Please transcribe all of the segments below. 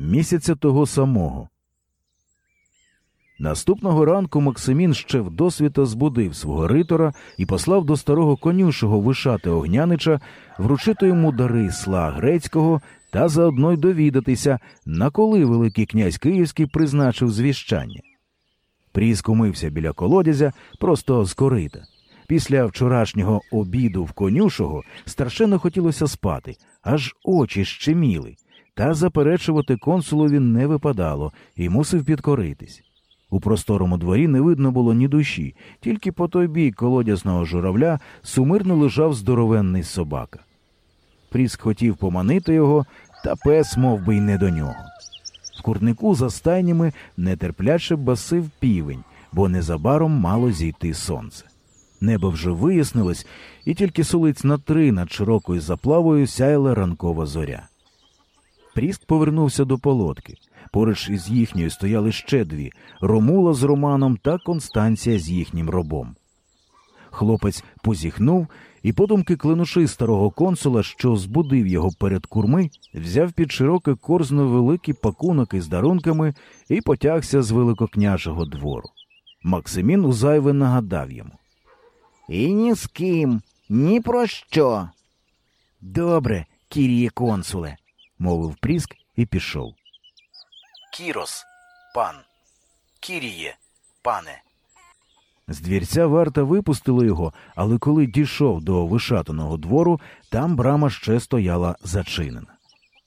місяця того самого. Наступного ранку Максимін ще вдосвіта збудив свого ритора і послав до старого конюшого вишати огнянича вручити йому дари сла грецького та заодно й довідатися, на коли Великий князь Київський призначив звіщання. Пріск умився біля колодязя просто з корита. Після вчорашнього обіду в конюшого старшено хотілося спати, аж очі щеміли, та заперечувати консулові не випадало і мусив підкоритись. У просторому дворі не видно було ні душі, тільки по той бік колодязного журавля сумирно лежав здоровенний собака. Пріск хотів поманити його, та пес мов би, й не до нього. В курнику за стайнями нетерпляче басив півень, бо незабаром мало зійти сонце. Небо вже вияснилось, і тільки сулиць на три над широкою заплавою сяяла ранкова зоря. Пріск повернувся до полотки. Поруч із їхньою стояли ще дві Ромула з Романом та Констанція з їхнім робом. Хлопець позіхнув і, подумки клинуши старого консула, що збудив його перед курми, взяв під широке корзно великий пакунок із дарунками і потягся з великокняжого двору. Максимін узайве нагадав йому. І ні з ким, ні про що. Добре, кіріє консуле, мовив Пріск і пішов. Кірос, пан, кіріє, пане. З двірця варта випустили його, але коли дійшов до вишатаного двору, там брама ще стояла зачинена.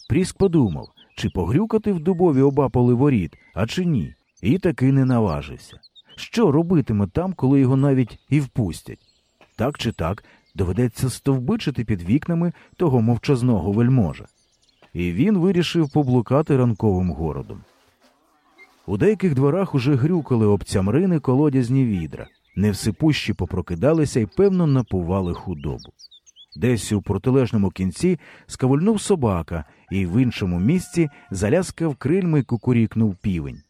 Пріск подумав, чи погрюкати в дубові обапали воріт, а чи ні, і таки не наважився. Що робитиме там, коли його навіть і впустять? Так чи так доведеться стовбичити під вікнами того мовчазного вельможа. І він вирішив поблукати ранковим городом. У деяких дворах уже грюкали об цямрини колодязні відра, невсипущі попрокидалися і певно напували худобу. Десь у протилежному кінці скавульнув собака, і в іншому місці заляскав крильми й кукурікнув півень.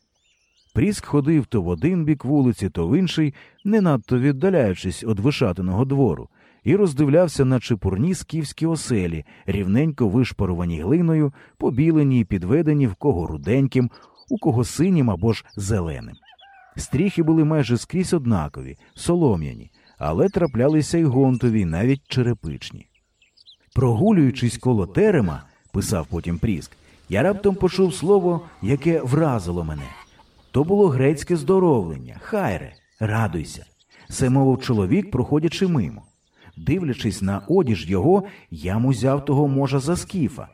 Пріск ходив то в один бік вулиці, то в інший, не надто віддаляючись від вишатиного двору, і роздивлявся на чепурні скіфські оселі, рівненько вишпарувані глиною, побілені й підведені в кого руденьким, у кого синім або ж зеленим. Стріхи були майже скрізь однакові, солом'яні, але траплялися й гонтові, навіть черепичні. Прогулюючись коло терема, писав потім Пріск, я раптом почув слово, яке вразило мене. То було грецьке здоровлення. Хайре, радуйся. Це мовив чоловік, проходячи мимо. Дивлячись на одіж його, я музяв того можа за скіфа.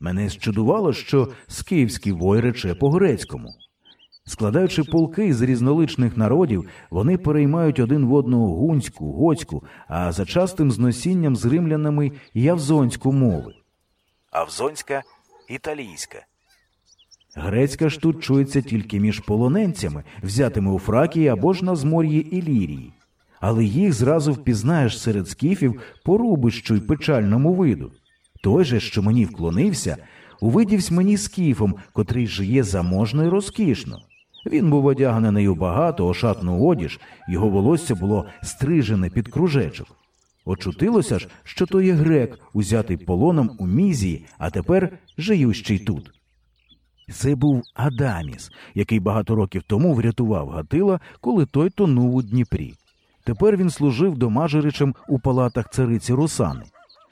Мене зчудувало, що скіфський вой рече по грецькому. Складаючи полки з різноличних народів, вони переймають один в одного гунську, гоцьку, а за частим зносінням з римлянами явзонську мови. Авзонська італійська. Грецька ж тут чується тільки між полоненцями, взятими у Фракії або ж на змор'ї Ілірії. Але їх зразу впізнаєш серед скіфів по рубищу й печальному виду. Той же, що мені вклонився, увидівсь мені скіфом, котрий жиє заможно й розкішно. Він був одягнений у багато ошатну одіж, його волосся було стрижене під кружечок. Очутилося ж, що то є грек, узятий полоном у мізії, а тепер жиющий тут. Це був Адаміс, який багато років тому врятував Гатила, коли той тонув у Дніпрі. Тепер він служив домажеричем у палатах цариці Русани.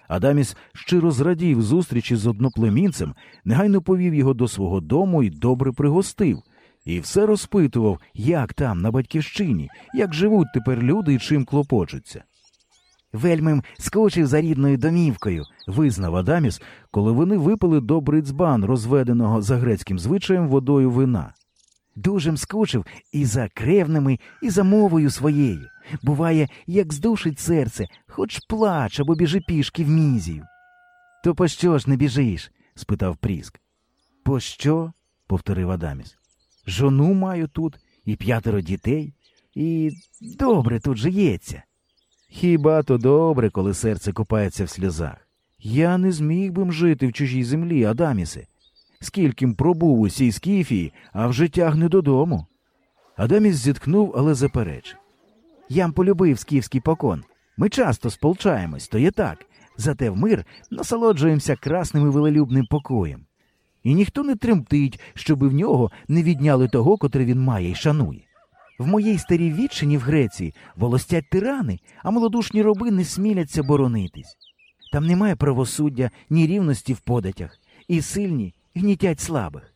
Адаміс щиро зрадів зустрічі з одноплемінцем, негайно повів його до свого дому і добре пригостив, і все розпитував, як там, на батьківщині, як живуть тепер люди і чим клопочуться. Вельмим скочив за рідною домівкою, визнав Адаміс, коли вони випили добрий дзбан, розведеного за грецьким звичаєм водою вина. Дужим скучив і за кревними, і за мовою своєю. Буває, як здушить серце, хоч плач або біжи пішки в мізію. То по що ж не біжиш? спитав Пріск. Пощо? повторив Адаміс. Жону маю тут і п'ятеро дітей, і добре тут жиється. Хіба то добре, коли серце копається в сльозах? Я не зміг би жити в чужій землі, Адамісе. Скільки м пробув у сій скіфії, а вже тягне додому. Адаміс зіткнув, але заперечив. Ям полюбив скіфський покон. Ми часто сполчаємось, то є так. Зате в мир насолоджуємося красним і велелюбним покоєм. і ніхто не тремтить, щоби в нього не відняли того, котре він має й шанує. В моїй старій вітчині в Греції волостять тирани, а молодушні роби не сміляться боронитись. Там немає правосуддя, ні рівності в податях, і сильні гнітять слабих.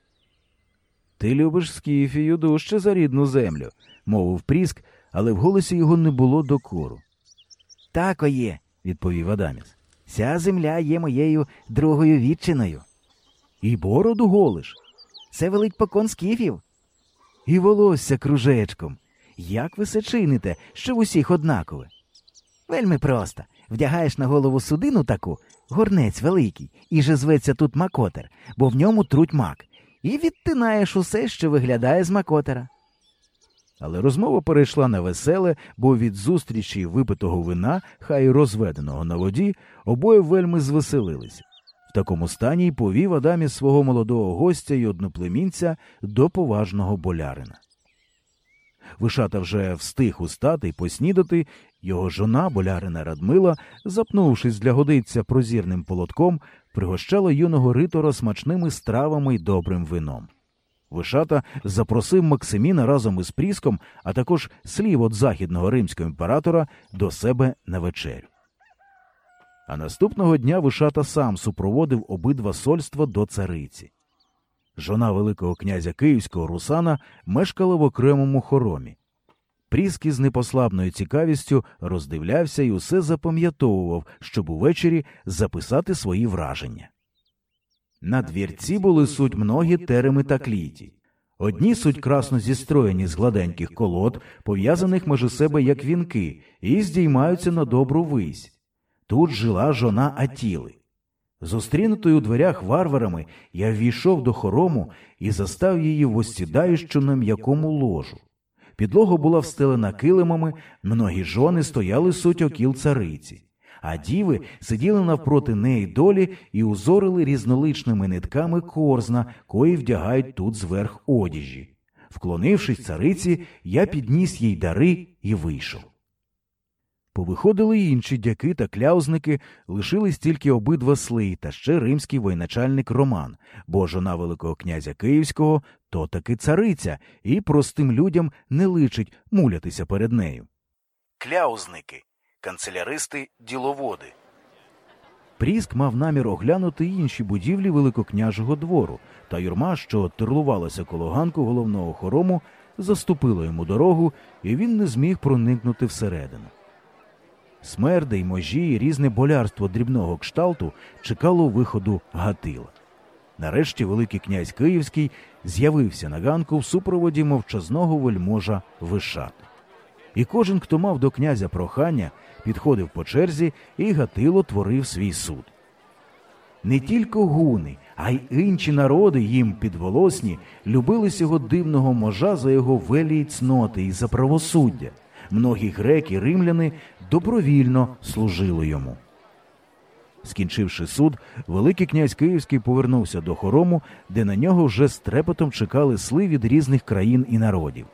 Ти любиш Скіфію дужче за рідну землю, мовив Пріск, але в голосі його не було докору. Так є, відповів Адаміс. Ця земля є моєю другою вітчиною. І бороду голиш. Це велить покон скіфів. І волосся кружечком. Як ви се чините, що в усіх однакове? Вельми просто. Вдягаєш на голову судину таку, горнець великий, і же зветься тут макотер, бо в ньому труть мак, і відтинаєш усе, що виглядає з макотера. Але розмова перейшла на веселе, бо від зустрічі випитого вина, хай розведеного на воді, обоє вельми звеселилися. В такому стані й повів Адамі свого молодого гостя й одноплемінця до поважного болярина. Вишата вже встиг устати й поснідати, його жона, болярина Радмила, запнувшись для годиця прозірним полотком, пригощала юного ритора смачними стравами й добрим вином. Вишата запросив Максиміна разом із Пріском, а також слів от західного римського імператора до себе на вечерю. А наступного дня Вишата сам супроводив обидва сольства до цариці. Жона Великого князя Київського Русана мешкала в окремому хоромі. Пріск із непослабною цікавістю роздивлявся і усе запам'ятовував, щоб увечері записати свої враження. На двірці були суть многі тереми та кліті. Одні суть красно зістроєні з гладеньких колод, пов'язаних межи себе як вінки, і здіймаються на добру вись. Тут жила жона Атіли. Зустрінутою у дверях варварами я ввійшов до хорому і застав її восідаючу на м'якому ложу. Підлога була встелена килимами, многі жони стояли суть окіл цариці, а діви сиділи навпроти неї долі і узорили різноличними нитками корзна, кої вдягають тут зверх одіжі. Вклонившись цариці, я підніс їй дари і вийшов. Повиходили інші дяки та кляузники, лишились тільки обидва сли та ще римський воєначальник Роман, бо жона Великого князя Київського то таки цариця, і простим людям не личить мулятися перед нею. Кляузники, канцеляристи, діловоди. Пріск мав намір оглянути інші будівлі Великокняжого двору, та юрма, що терлувалася коло ганку головного хорому, заступила йому дорогу, і він не зміг проникнути всередину. Смерди й можі, і різне болярство дрібного кшталту чекало виходу Гатила. Нарешті Великий князь Київський з'явився на ганку в супроводі мовчазного вельможа Вишати. І кожен, хто мав до князя прохання, підходив по черзі, і Гатило творив свій суд. Не тільки гуни, а й інші народи їм підволосні любили цього дивного можа за його велії цноти і за правосуддя. Многі греки, римляни добровільно служили йому. Скінчивши суд, Великий князь Київський повернувся до хорому, де на нього вже з трепетом чекали сли від різних країн і народів.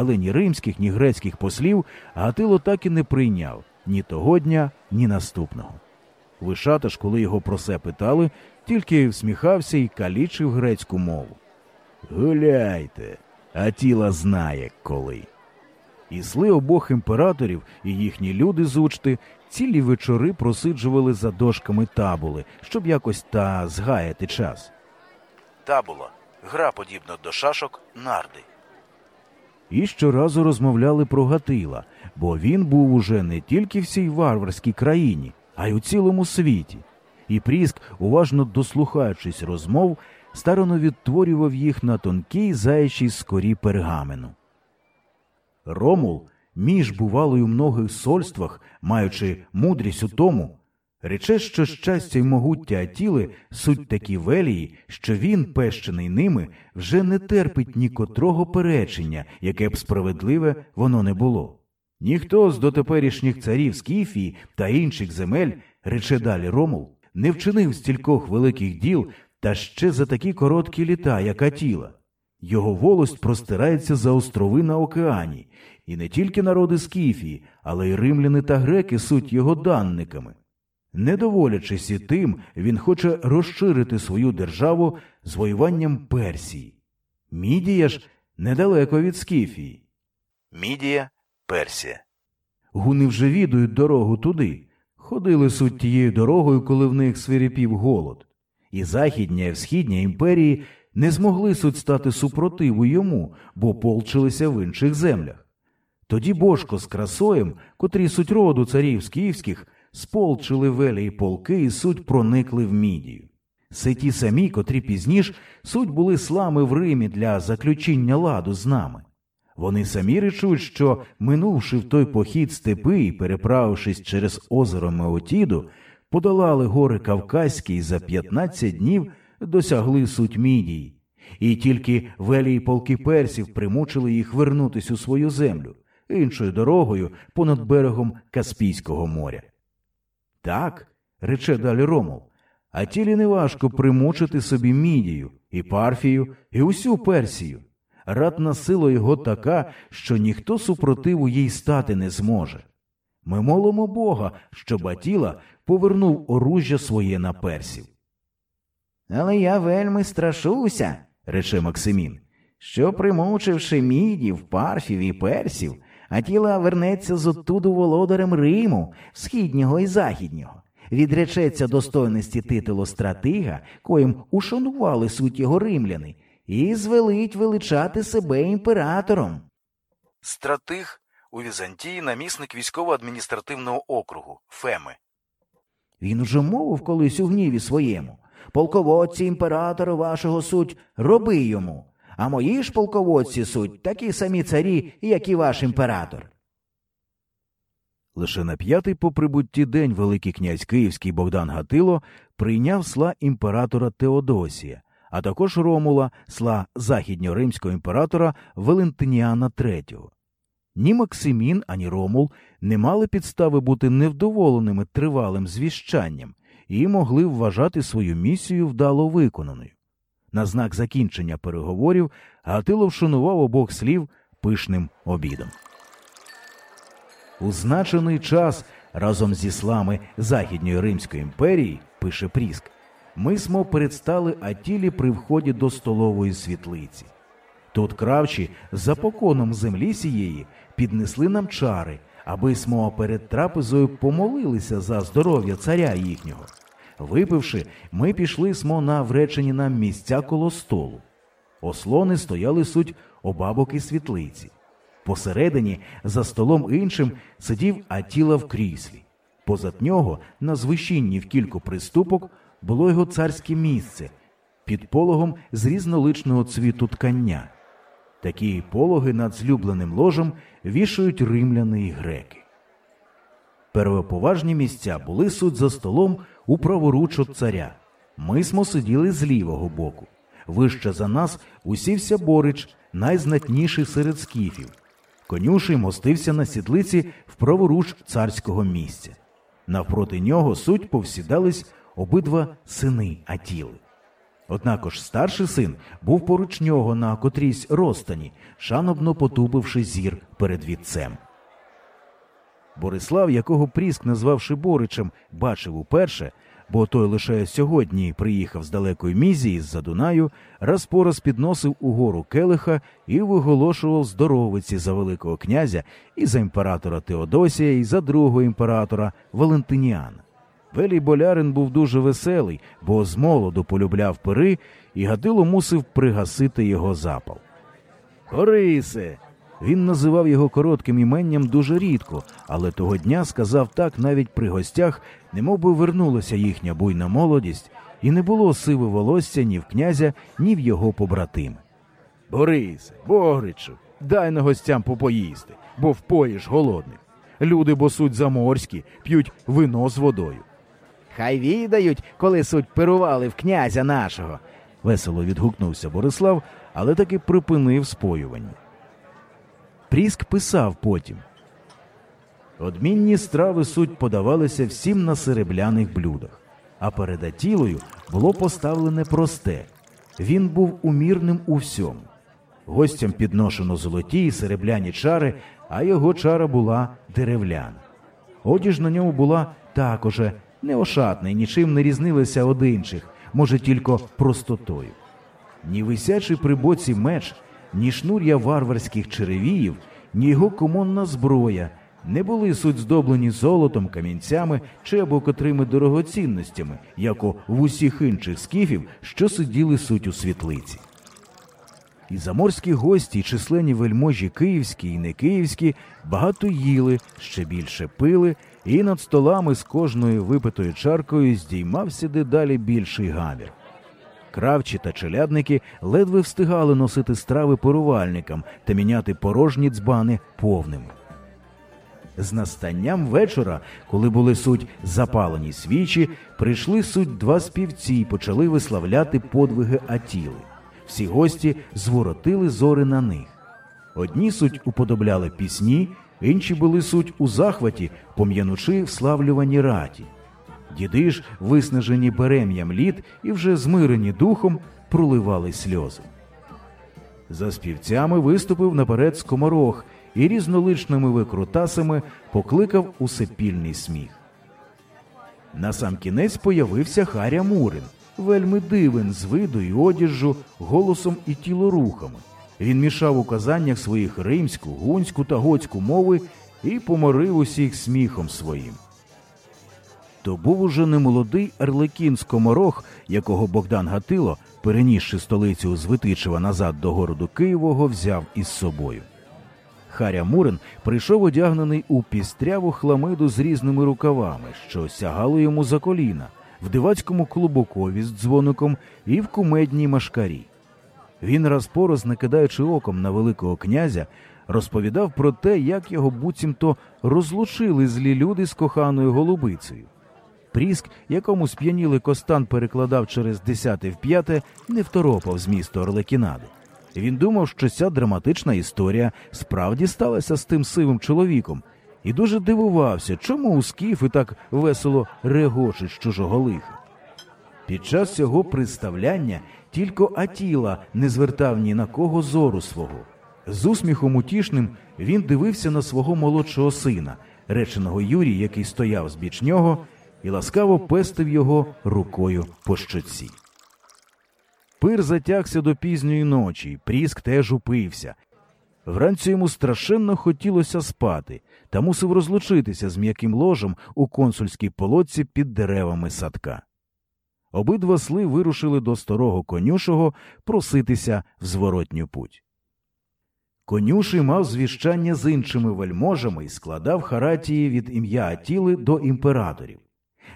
Але ні римських, ні грецьких послів Гатило так і не прийняв ні того дня, ні наступного. Вишата ж, коли його про це питали, тільки всміхався і калічив грецьку мову. Гуляйте, а тіла знає коли. І сли обох імператорів і їхні люди з учти цілі вечори просиджували за дошками табули, щоб якось та згаяти час. Табула гра подібна до шашок нарди. І щоразу розмовляли про Гатила, бо він був уже не тільки в цій варварській країні, а й у цілому світі. І Пріск, уважно дослухаючись розмов, старано відтворював їх на тонкій заячій скорі пергамену. Ромул між бувалою в многих сольствах, маючи мудрість у тому, рече, що щастя й могуття Атіли суть такі велії, що він, пещений ними, вже не терпить нікотрого перечення, яке б справедливе воно не було. Ніхто з дотеперішніх царів Скіфії та інших земель, рече далі Ромул, не вчинив стількох великих діл та ще за такі короткі літа, як Атіла. Його волость простирається за острови на океані, і не тільки народи Скіфії, але й римляни та греки суть його данниками. Не доволячись і тим, він хоче розширити свою державу з воюванням Персії. Мідія ж недалеко від Скіфії. Мідія Персія. Гуни вже відають дорогу туди. Ходили суть тією дорогою, коли в них свиріпів голод. І Західня і Всхідня імперії не змогли суть стати супротиву йому, бо полчилися в інших землях. Тоді Бошко з красоєм, котрі суть роду царів скіфських, сполчили велії полки і суть проникли в мідію. Це ті самі, котрі пізніш суть були слами в Римі для заключення ладу з нами. Вони самі речуть, що, минувши в той похід степи і переправившись через озеро Меотіду, подолали гори Кавказькі і за 15 днів досягли суть мідії, і тільки велії полки персів примучили їх вернутись у свою землю іншою дорогою понад берегом Каспійського моря. Так, рече далі Ромул, а тілі неважко примучити собі мідію, і парфію, і усю Персію. Ратна сила його така, що ніхто супротиву їй стати не зможе. Ми молимо Бога, щоб Атіла повернув оружжя своє на персів. Але я вельми страшуся, рече Максимін, що, примучивши мідів, парфів і персів, Атіла вернеться з оттуду володарем Риму, східнього і західнього, відречеться достойності титулу стратига, коїм ушанували суть його римляни, і звелить величати себе імператором. Стратиг у Візантії намісник військово-адміністративного округу Феми. Він уже мовив колись у гніві своєму полководці імператора вашого суть, роби йому, а мої ж полководці суть такі самі царі, як і ваш імператор. Лише на п'ятий по прибутті день Великий князь Київський Богдан Гатило прийняв сла імператора Теодосія, а також Ромула, сла західньоримського імператора Валентиніана III. Ні Максимін, ані Ромул не мали підстави бути невдоволеними тривалим звіщанням і могли вважати свою місію вдало виконаною. На знак закінчення переговорів Гатило вшанував обох слів пишним обідом. У значений час разом зі слами Західньої Римської імперії, пише Пріск, ми смо передстали Атілі при вході до столової світлиці. Тут кравчі за поконом землі сієї піднесли нам чари, аби смо перед трапезою помолилися за здоров'я царя їхнього. Випивши, ми пішли смо на вречені нам місця коло столу. Ослони стояли суть обабоки світлиці. Посередині, за столом іншим, сидів Атіла в кріслі. Позад нього, на звищінні в кілько приступок, було його царське місце під пологом з різноличного цвіту ткання. Такі пологи над злюбленим ложем вішають римляни і греки. Первоповажні місця були суть за столом у праворуч от царя. Ми смо сиділи з лівого боку. Вище за нас усівся Борич, найзнатніший серед скіфів. Конюший мостився на сідлиці в праворуч царського місця. Навпроти нього суть повсідались обидва сини Атіли. Однакож старший син був поруч нього на котрійсь розстані, шанобно потупивши зір перед вітцем. Борислав, якого Пріск, назвавши Боричем, бачив уперше, бо той лише сьогодні приїхав з далекої мізії з-за Дунаю, раз по раз підносив угору келиха і виголошував здоровиці за Великого князя і за імператора Теодосія, і за другого імператора Валентиніана. Велій болярин був дуже веселий, бо з молоду полюбляв пири, і Гатило мусив пригасити його запал. Хорисе. Він називав його коротким іменням дуже рідко, але того дня сказав так навіть при гостях, немов би вернулася їхня буйна молодість, і не було сиви волосся ні в князя, ні в його побратими. Борисе, Богричу, дай на гостям попоїсти, бо впоїш голодних. Люди бо суть заморські, п'ють вино з водою. Хай відають, коли суть пирували в князя нашого. Весело відгукнувся Борислав, але таки припинив споювання. Пріск писав потім. Одмінні страви суть подавалися всім на серебляних блюдах, а перед Атілою було поставлене просте він був умірним у всьому. Гостям підношено золоті і серебляні чари, а його чара була деревляна. Одіж на ньому була також неошатне, нічим не різнилися од інших, може, тільки простотою. Ні висячий при боці меч, ні шнур'я варварських черевіїв, ні його комонна зброя не були суть здоблені золотом, камінцями чи або котрими дорогоцінностями, як у в усіх інших скіфів, що сиділи суть у світлиці. І заморські гості, і численні вельможі київські і не київські, багато їли, ще більше пили, і над столами з кожною випитою чаркою здіймався дедалі більший гамір. Кравчі та челядники ледве встигали носити страви порувальникам та міняти порожні дзбани повними. З настанням вечора, коли були суть запалені свічі, прийшли суть два співці і почали виславляти подвиги Атіли. Всі гості зворотили зори на них. Одні суть уподобляли пісні, інші були суть у захваті, пом'янучи вславлювані раті. Діди ж, виснажені берем'ям літ і вже змирені духом, проливали сльози. За співцями виступив наперед скоморох і різноличними викрутасами покликав усепільний сміх. На сам кінець появився Харя Мурин, вельми дивен з виду і одіжжу, голосом і тілорухами. Він мішав у казаннях своїх римську, гунську та готську мови і поморив усіх сміхом своїм. То був уже немолодий Арлекін Скоморох, якого Богдан Гатило, перенісши столицю з Витичева назад до городу Києвого, взяв із собою. Харя Мурин прийшов одягнений у пістряву хламиду з різними рукавами, що сягало йому за коліна, в дивацькому клубокові з дзвоником і в кумедній машкарі. Він раз по раз, накидаючи оком на Великого князя, розповідав про те, як його буцімто розлучили злі люди з коханою голубицею. Пріск, якому сп'янілий Костан перекладав через десяте в п'яте, не второпав з міста Орлекінади. Він думав, що ця драматична історія справді сталася з тим сивим чоловіком, і дуже дивувався, чому у скіфи так весело регочуть з чужого лиха. Під час цього представляння тільки Атіла не звертав ні на кого зору свого. З усміхом утішним він дивився на свого молодшого сина, реченого Юрій, який стояв збіч нього, і ласкаво пестив його рукою по щоці. Пир затягся до пізньої ночі, пріск теж упився. Вранці йому страшенно хотілося спати та мусив розлучитися з м'яким ложем у консульській полоці під деревами садка. Обидва сли вирушили до старого конюшого проситися в зворотню путь. Конюший мав звіщання з іншими вельможами і складав харатії від ім'я Атіли до імператорів.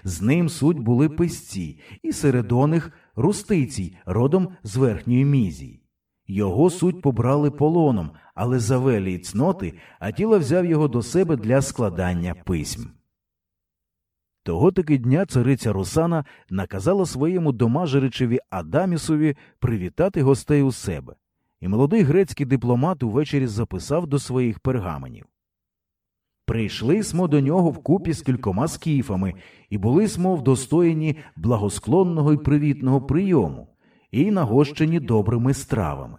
З ним суть були писці, і серед оних Рустицій, родом з верхньої мізії. Його суть побрали полоном, але за велії цноти Атіла взяв його до себе для складання письм. Того таки дня цариця Русана наказала своєму домажеричеві Адамісові привітати гостей у себе, і молодий грецький дипломат увечері записав до своїх пергаменів. Прийшли смо до нього вкупі з кількома скіфами, і були смо вдостоєні благосклонного і привітного прийому, і нагощені добрими стравами.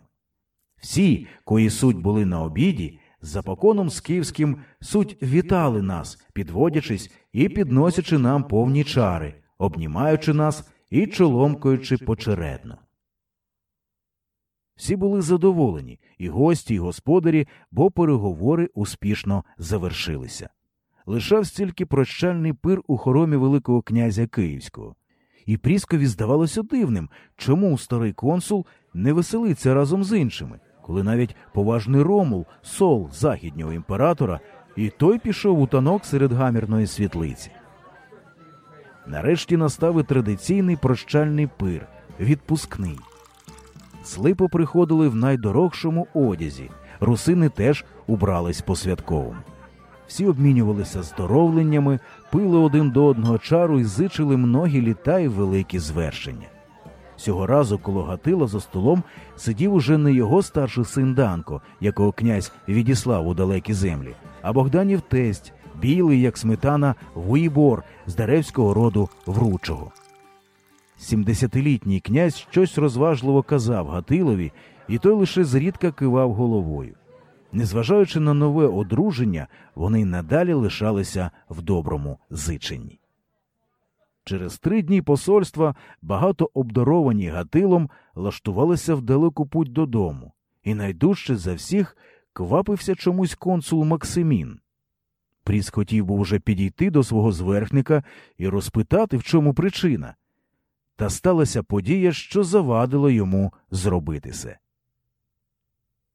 Всі, кої суть були на обіді, за поконом скіфським суть вітали нас, підводячись і підносячи нам повні чари, обнімаючи нас і чоломкаючи почередно. Всі були задоволені, і гості, і господарі, бо переговори успішно завершилися. Лишав стільки прощальний пир у хоромі Великого князя Київського. І Пріскові здавалося дивним, чому старий консул не веселиться разом з іншими, коли навіть поважний Ромул, сол західнього імператора, і той пішов у танок серед гамірної світлиці. Нарешті настав і традиційний прощальний пир, відпускний. Слипо приходили в найдорогшому одязі, русини теж убрались по святковому. Всі обмінювалися здоровленнями, пили один до одного чару і зичили многі літа і великі звершення. Цього разу коло Гатила за столом сидів уже не його старший син Данко, якого князь відіслав у далекі землі, а Богданів тесть, білий, як сметана, Вуїбор з Даревського роду Вручого. Сімдесятилітній князь щось розважливо казав Гатилові, і той лише зрідка кивав головою. Незважаючи на нове одруження, вони й надалі лишалися в доброму зиченні. Через три дні посольства багато обдаровані Гатилом лаштувалися в далеку путь додому, і найдужче за всіх квапився чомусь консул Максимін. Пріс хотів був уже підійти до свого зверхника і розпитати, в чому причина. Та сталася подія, що завадило йому зробити це.